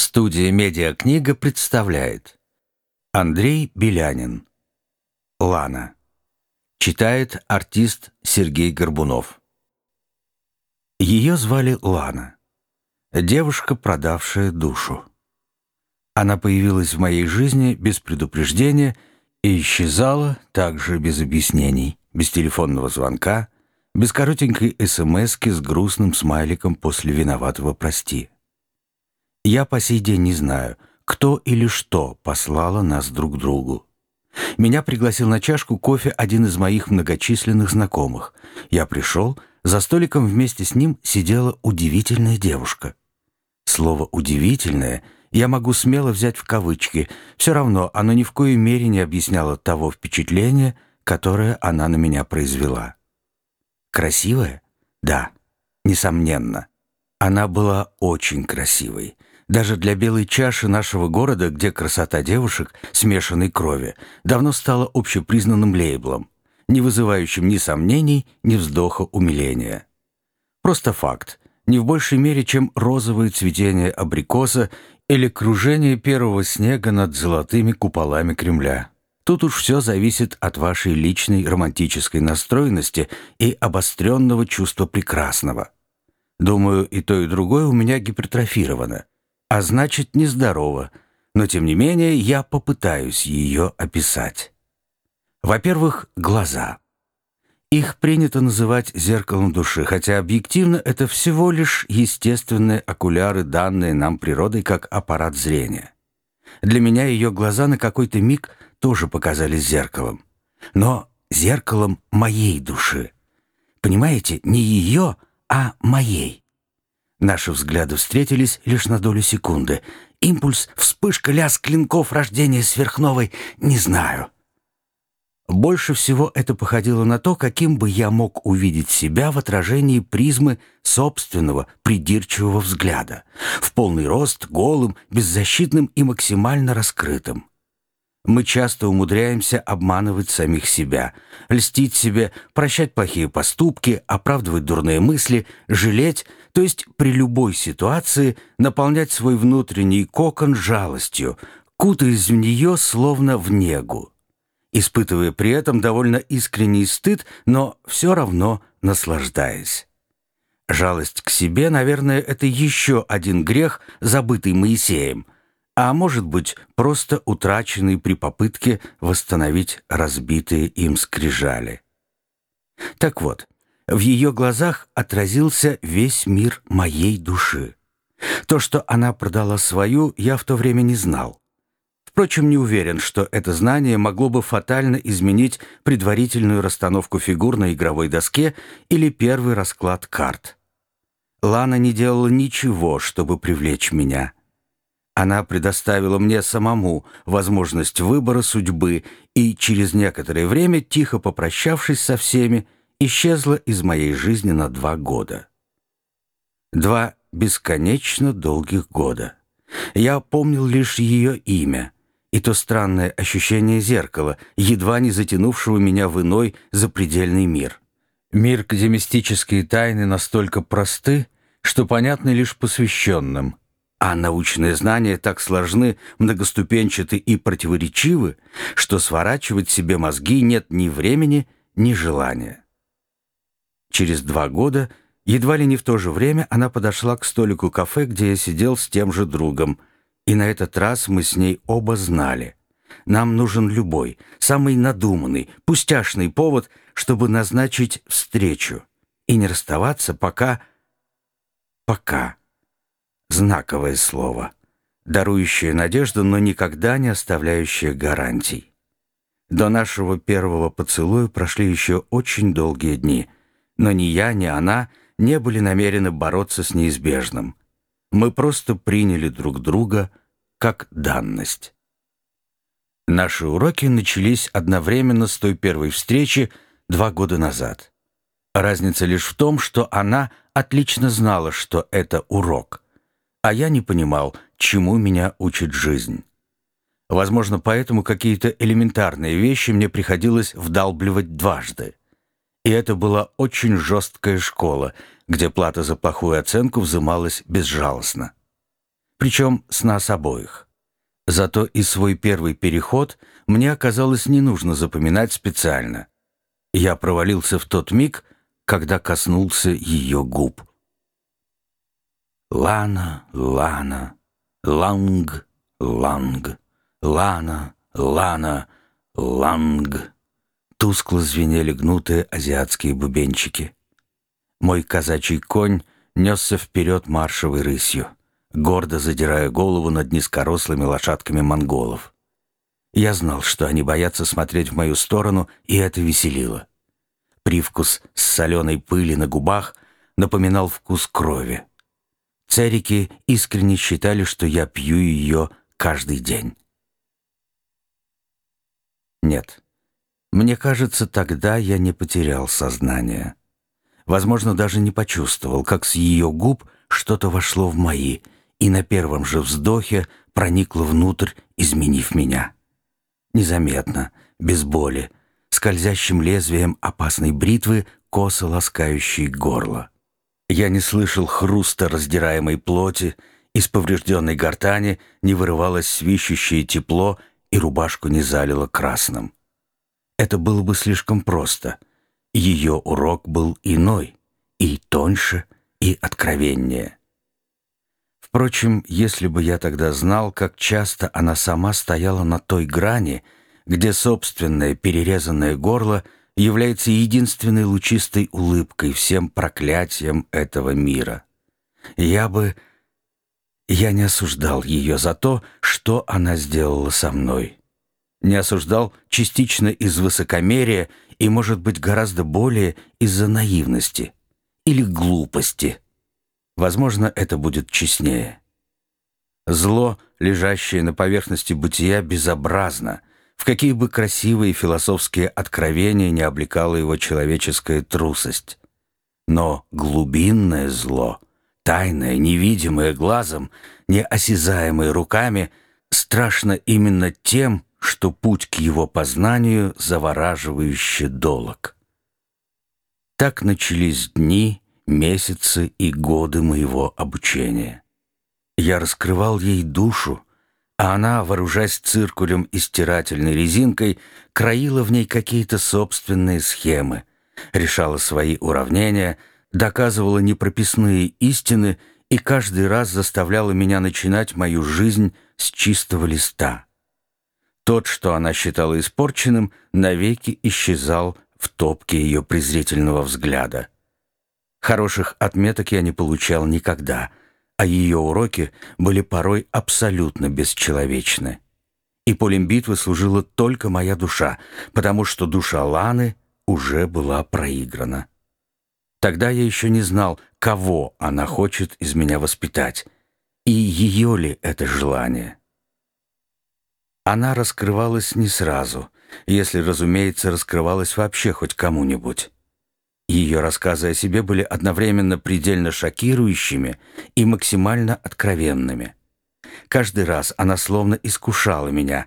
Студия «Медиакнига» представляет. Андрей Белянин. Лана. Читает артист Сергей Горбунов. Ее звали Лана. Девушка, продавшая душу. Она появилась в моей жизни без предупреждения и исчезала также без объяснений, без телефонного звонка, без коротенькой СМСки с грустным смайликом после виноватого «прости». Я по сей день не знаю, кто или что послало нас друг другу. Меня пригласил на чашку кофе один из моих многочисленных знакомых. Я пришел, за столиком вместе с ним сидела удивительная девушка. Слово «удивительное» я могу смело взять в кавычки, все равно оно ни в коей мере не объясняло того впечатления, которое она на меня произвела. Красивая? Да, несомненно. Она была очень красивой. Даже для белой чаши нашего города, где красота девушек смешанной крови давно стала общепризнанным лейблом, не вызывающим ни сомнений, ни вздоха умиления. Просто факт, не в большей мере, чем розовое цветение абрикоса или кружение первого снега над золотыми куполами Кремля. Тут уж все зависит от вашей личной романтической настроенности и обостренного чувства прекрасного. Думаю, и то, и другое у меня гипертрофировано а значит нездорова, но тем не менее я попытаюсь ее описать. Во-первых, глаза. Их принято называть зеркалом души, хотя объективно это всего лишь естественные окуляры, данные нам природой как аппарат зрения. Для меня ее глаза на какой-то миг тоже показались зеркалом. Но зеркалом моей души. Понимаете, не ее, а моей. Наши взгляды встретились лишь на долю секунды. Импульс, вспышка, лязг клинков, рождение сверхновой — не знаю. Больше всего это походило на то, каким бы я мог увидеть себя в отражении призмы собственного придирчивого взгляда. В полный рост, голым, беззащитным и максимально раскрытым. Мы часто умудряемся обманывать самих себя, льстить себе, прощать плохие поступки, оправдывать дурные мысли, жалеть — то есть при любой ситуации наполнять свой внутренний кокон жалостью, кутаясь в нее словно в негу, испытывая при этом довольно искренний стыд, но все равно наслаждаясь. Жалость к себе, наверное, это еще один грех, забытый Моисеем, а может быть, просто утраченный при попытке восстановить разбитые им скрижали. Так вот, в ее глазах отразился весь мир моей души. То, что она продала свою, я в то время не знал. Впрочем, не уверен, что это знание могло бы фатально изменить предварительную расстановку фигур на игровой доске или первый расклад карт. Лана не делала ничего, чтобы привлечь меня. Она предоставила мне самому возможность выбора судьбы и через некоторое время, тихо попрощавшись со всеми, исчезла из моей жизни на два года. Два бесконечно долгих года. Я помнил лишь ее имя и то странное ощущение зеркала, едва не затянувшего меня в иной запредельный мир. Мир, где мистические тайны настолько просты, что понятны лишь посвященным, а научные знания так сложны, многоступенчаты и противоречивы, что сворачивать себе мозги нет ни времени, ни желания. Через два года, едва ли не в то же время, она подошла к столику кафе, где я сидел с тем же другом. И на этот раз мы с ней оба знали. Нам нужен любой, самый надуманный, пустяшный повод, чтобы назначить встречу. И не расставаться, пока... Пока. Знаковое слово. Дарующее надежду, но никогда не оставляющее гарантий. До нашего первого поцелуя прошли еще очень долгие дни — но ни я, ни она не были намерены бороться с неизбежным. Мы просто приняли друг друга как данность. Наши уроки начались одновременно с той первой встречи два года назад. Разница лишь в том, что она отлично знала, что это урок, а я не понимал, чему меня учит жизнь. Возможно, поэтому какие-то элементарные вещи мне приходилось вдалбливать дважды. И это была очень жесткая школа, где плата за плохую оценку взималась безжалостно. причем с нас обоих. Зато и свой первый переход мне оказалось не нужно запоминать специально. Я провалился в тот миг, когда коснулся ее губ. Лана, Лана, Ланг, Ланг, Лана, Лана, Ланг. Тускло звенели гнутые азиатские бубенчики. Мой казачий конь несся вперед маршевой рысью, гордо задирая голову над низкорослыми лошадками монголов. Я знал, что они боятся смотреть в мою сторону, и это веселило. Привкус с соленой пыли на губах напоминал вкус крови. Церики искренне считали, что я пью ее каждый день. Нет, мне кажется, тогда я не потерял сознание. Возможно, даже не почувствовал, как с ее губ что-то вошло в мои и на первом же вздохе проникло внутрь, изменив меня. Незаметно, без боли, скользящим лезвием опасной бритвы, косо ласкающей горло. Я не слышал хруста раздираемой плоти, из поврежденной гортани не вырывалось свищущее тепло и рубашку не залило красным. Это было бы слишком просто. Ее урок был иной, и тоньше, и откровеннее. Впрочем, если бы я тогда знал, как часто она сама стояла на той грани, где собственное перерезанное горло является единственной лучистой улыбкой всем проклятиям этого мира. Я бы... Я не осуждал ее за то, что она сделала со мной. Не осуждал частично из высокомерия и, может быть, гораздо более из-за наивности или глупости. Возможно, это будет честнее. Зло, лежащее на поверхности бытия, безобразно, в какие бы красивые философские откровения не облекала его человеческая трусость. Но глубинное зло, тайное, невидимое глазом, неосязаемое руками, страшно именно тем, что путь к его познанию завораживающе долог. Так начались дни, месяцы и годы моего обучения. Я раскрывал ей душу, а она, вооружаясь циркулем и стирательной резинкой, краила в ней какие-то собственные схемы, решала свои уравнения, доказывала непрописные истины и каждый раз заставляла меня начинать мою жизнь с чистого листа. Тот, что она считала испорченным, навеки исчезал в топке ее презрительного взгляда. Хороших отметок я не получал никогда — а ее уроки были порой абсолютно бесчеловечны. И полем битвы служила только моя душа, потому что душа Ланы уже была проиграна. Тогда я еще не знал, кого она хочет из меня воспитать, и ее ли это желание. Она раскрывалась не сразу, если, разумеется, раскрывалась вообще хоть кому-нибудь. Ее рассказы о себе были одновременно предельно шокирующими и максимально откровенными. Каждый раз она словно искушала меня.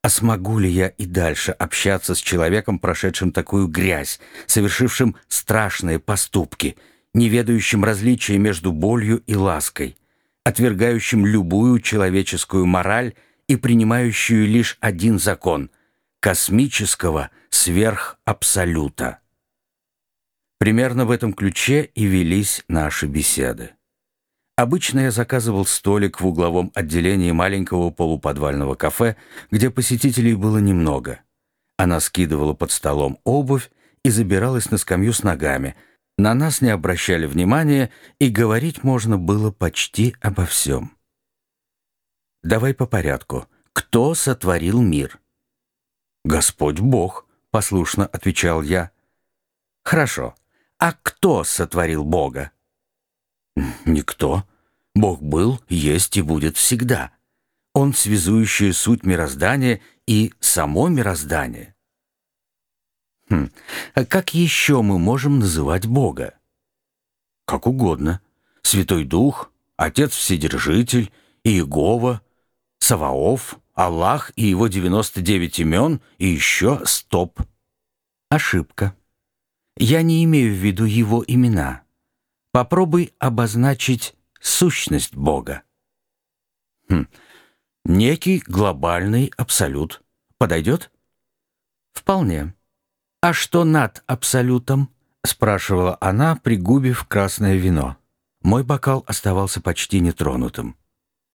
А смогу ли я и дальше общаться с человеком, прошедшим такую грязь, совершившим страшные поступки, не ведающим различия между болью и лаской, отвергающим любую человеческую мораль и принимающую лишь один закон — космического сверхабсолюта? Примерно в этом ключе и велись наши беседы. Обычно я заказывал столик в угловом отделении маленького полуподвального кафе, где посетителей было немного. Она скидывала под столом обувь и забиралась на скамью с ногами. На нас не обращали внимания, и говорить можно было почти обо всем. Давай по порядку. Кто сотворил мир? Господь Бог, послушно отвечал я. Хорошо. А кто сотворил Бога? Никто. Бог был, есть и будет всегда. Он связующая суть мироздания и само мироздание. Хм, а как еще мы можем называть Бога? Как угодно. Святой Дух, Отец Вседержитель, Иегова, Саваоф, Аллах и его 99 имен и еще стоп. Ошибка. Я не имею в виду его имена. Попробуй обозначить сущность Бога. Хм. Некий глобальный абсолют. Подойдет? Вполне. А что над абсолютом? Спрашивала она, пригубив красное вино. Мой бокал оставался почти нетронутым.